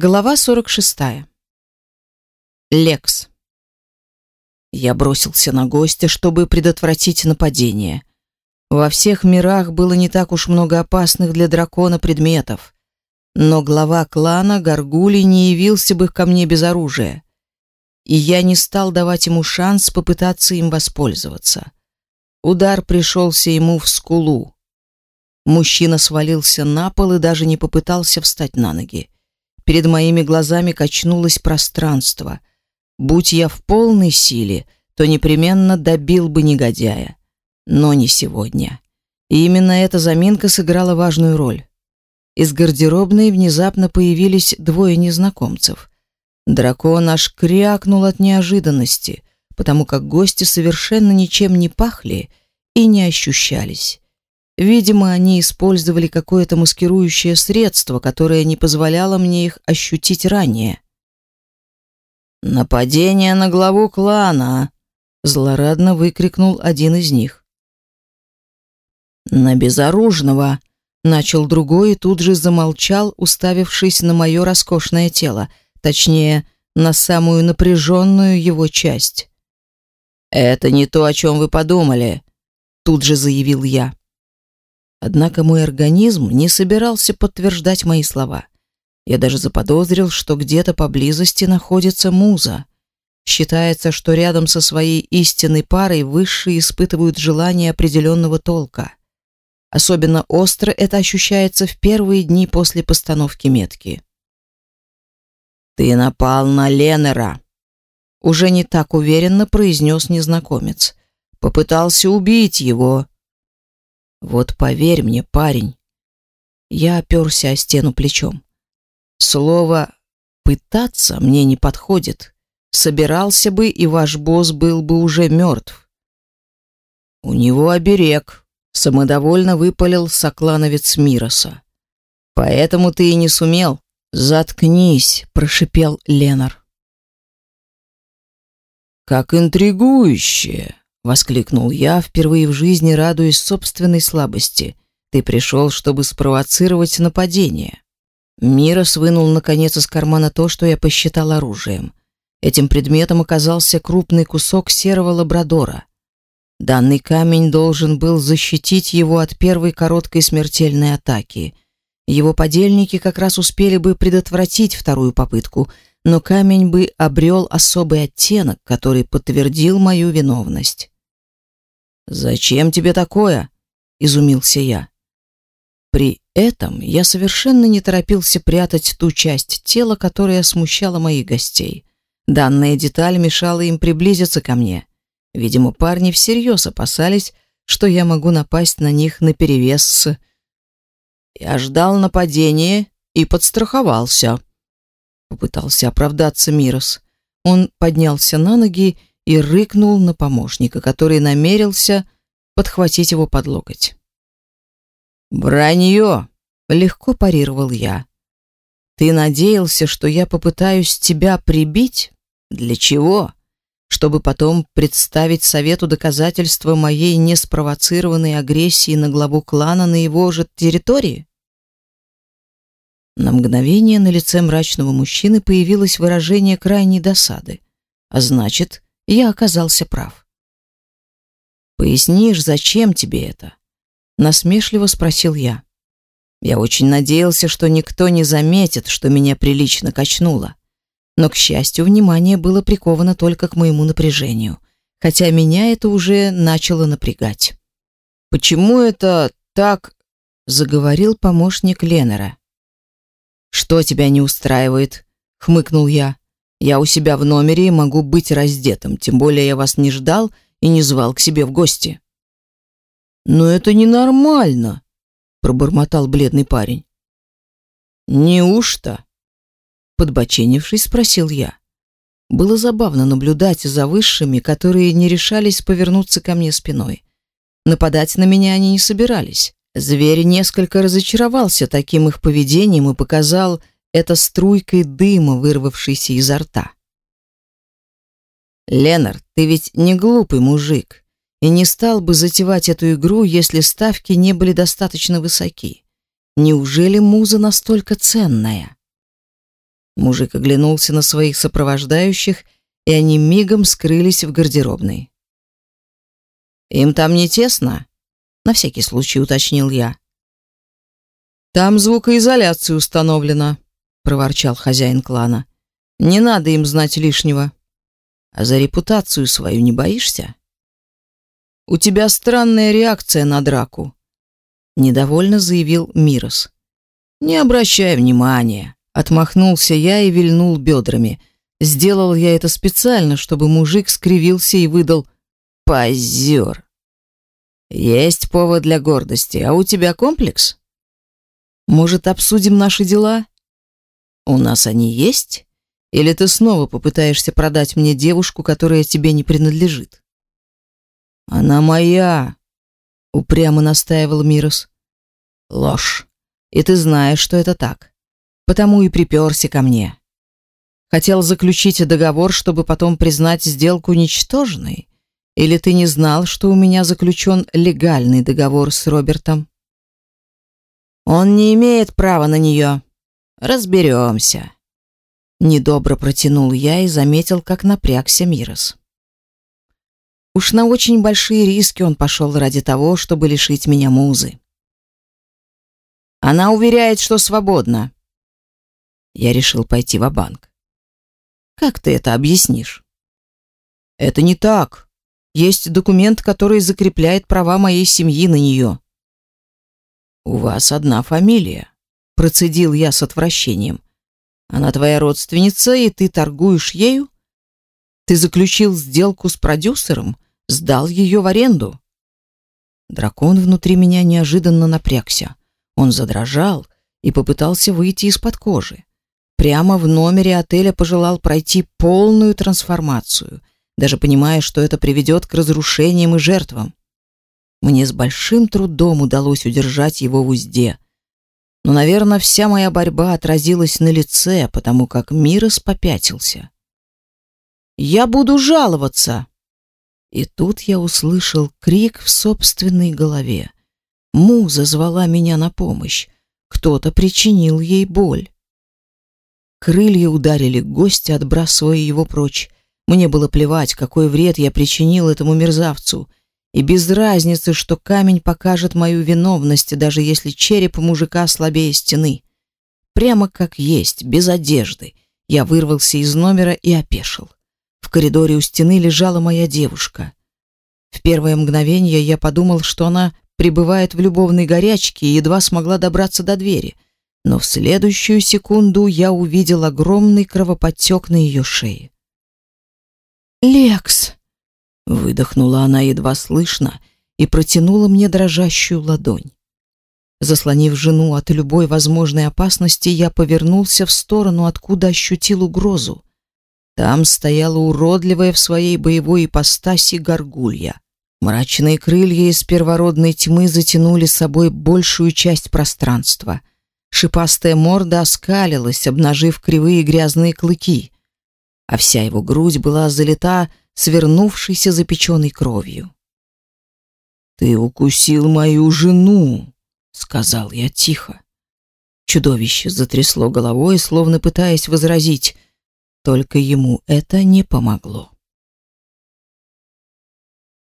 Глава 46. Лекс. Я бросился на гостя, чтобы предотвратить нападение. Во всех мирах было не так уж много опасных для дракона предметов, но глава клана Гаргули не явился бы ко мне без оружия, и я не стал давать ему шанс попытаться им воспользоваться. Удар пришелся ему в скулу. Мужчина свалился на пол и даже не попытался встать на ноги. Перед моими глазами качнулось пространство. Будь я в полной силе, то непременно добил бы негодяя. Но не сегодня. И именно эта заминка сыграла важную роль. Из гардеробной внезапно появились двое незнакомцев. Дракон аж крякнул от неожиданности, потому как гости совершенно ничем не пахли и не ощущались. Видимо, они использовали какое-то маскирующее средство, которое не позволяло мне их ощутить ранее. «Нападение на главу клана!» — злорадно выкрикнул один из них. «На безоружного!» — начал другой и тут же замолчал, уставившись на мое роскошное тело, точнее, на самую напряженную его часть. «Это не то, о чем вы подумали», — тут же заявил я. Однако мой организм не собирался подтверждать мои слова. Я даже заподозрил, что где-то поблизости находится муза. Считается, что рядом со своей истинной парой высшие испытывают желание определенного толка. Особенно остро это ощущается в первые дни после постановки метки. «Ты напал на Ленера», — уже не так уверенно произнес незнакомец. «Попытался убить его, вот поверь мне, парень. Я оперся о стену плечом. Слово «пытаться» мне не подходит. Собирался бы, и ваш босс был бы уже мертв. У него оберег, самодовольно выпалил соклановец Мироса. Поэтому ты и не сумел. Заткнись, прошипел Ленар. Как интригующе, Воскликнул я, впервые в жизни радуясь собственной слабости. Ты пришел, чтобы спровоцировать нападение. Мирос вынул наконец из кармана то, что я посчитал оружием. Этим предметом оказался крупный кусок серого лабрадора. Данный камень должен был защитить его от первой короткой смертельной атаки. Его подельники как раз успели бы предотвратить вторую попытку, но камень бы обрел особый оттенок, который подтвердил мою виновность. «Зачем тебе такое?» — изумился я. При этом я совершенно не торопился прятать ту часть тела, которая смущала моих гостей. Данная деталь мешала им приблизиться ко мне. Видимо, парни всерьез опасались, что я могу напасть на них наперевес с... Я ждал нападения и подстраховался. Попытался оправдаться Мирос. Он поднялся на ноги и рыкнул на помощника, который намерился подхватить его под локоть. «Вранье!» — легко парировал я. «Ты надеялся, что я попытаюсь тебя прибить? Для чего? Чтобы потом представить совету доказательства моей неспровоцированной агрессии на главу клана на его же территории?» На мгновение на лице мрачного мужчины появилось выражение крайней досады. А значит, я оказался прав. «Пояснишь, зачем тебе это?» Насмешливо спросил я. Я очень надеялся, что никто не заметит, что меня прилично качнуло. Но, к счастью, внимание было приковано только к моему напряжению, хотя меня это уже начало напрягать. «Почему это так?» — заговорил помощник Ленера. «Что тебя не устраивает?» — хмыкнул я. Я у себя в номере и могу быть раздетым, тем более я вас не ждал и не звал к себе в гости. Но это ненормально, пробормотал бледный парень. Неужто? Подбоченившись, спросил я. Было забавно наблюдать за высшими, которые не решались повернуться ко мне спиной. Нападать на меня они не собирались. Зверь несколько разочаровался таким их поведением и показал это струйкой дыма, вырвавшейся изо рта. Ленар, ты ведь не глупый мужик и не стал бы затевать эту игру, если ставки не были достаточно высоки. Неужели муза настолько ценная? Мужик оглянулся на своих сопровождающих, и они мигом скрылись в гардеробной. «Им там не тесно?» — на всякий случай уточнил я. «Там звукоизоляция установлена», — проворчал хозяин клана. «Не надо им знать лишнего. А за репутацию свою не боишься?» «У тебя странная реакция на драку», — недовольно заявил Мирос. «Не обращай внимания», — отмахнулся я и вильнул бедрами. Сделал я это специально, чтобы мужик скривился и выдал «позер». «Есть повод для гордости, а у тебя комплекс?» «Может, обсудим наши дела?» «У нас они есть? Или ты снова попытаешься продать мне девушку, которая тебе не принадлежит?» «Она моя!» — упрямо настаивал Мирос. «Ложь. И ты знаешь, что это так. Потому и приперся ко мне. Хотел заключить договор, чтобы потом признать сделку ничтожной? Или ты не знал, что у меня заключен легальный договор с Робертом?» «Он не имеет права на нее. Разберемся». Недобро протянул я и заметил, как напрягся Мирос. Уж на очень большие риски он пошел ради того, чтобы лишить меня музы. Она уверяет, что свободна. Я решил пойти в банк Как ты это объяснишь? Это не так. Есть документ, который закрепляет права моей семьи на нее. У вас одна фамилия, процедил я с отвращением. Она твоя родственница, и ты торгуешь ею? Ты заключил сделку с продюсером, сдал ее в аренду. Дракон внутри меня неожиданно напрягся. Он задрожал и попытался выйти из-под кожи. Прямо в номере отеля пожелал пройти полную трансформацию, даже понимая, что это приведет к разрушениям и жертвам. Мне с большим трудом удалось удержать его в узде. Но, наверное, вся моя борьба отразилась на лице, потому как Мирос попятился. Я буду жаловаться. И тут я услышал крик в собственной голове. Муза звала меня на помощь. Кто-то причинил ей боль. Крылья ударили гостя, отбрасывая его прочь. Мне было плевать, какой вред я причинил этому мерзавцу. И без разницы, что камень покажет мою виновность, даже если череп мужика слабее стены. Прямо как есть, без одежды. Я вырвался из номера и опешил. В коридоре у стены лежала моя девушка. В первое мгновение я подумал, что она пребывает в любовной горячке и едва смогла добраться до двери. Но в следующую секунду я увидел огромный кровоподтек на ее шее. «Лекс!» — выдохнула она едва слышно и протянула мне дрожащую ладонь. Заслонив жену от любой возможной опасности, я повернулся в сторону, откуда ощутил угрозу. Там стояла уродливая в своей боевой ипостаси горгулья. Мрачные крылья из первородной тьмы затянули собой большую часть пространства. Шипастая морда оскалилась, обнажив кривые грязные клыки, а вся его грудь была залита свернувшейся запеченной кровью. «Ты укусил мою жену», — сказал я тихо. Чудовище затрясло головой, словно пытаясь возразить — только ему это не помогло.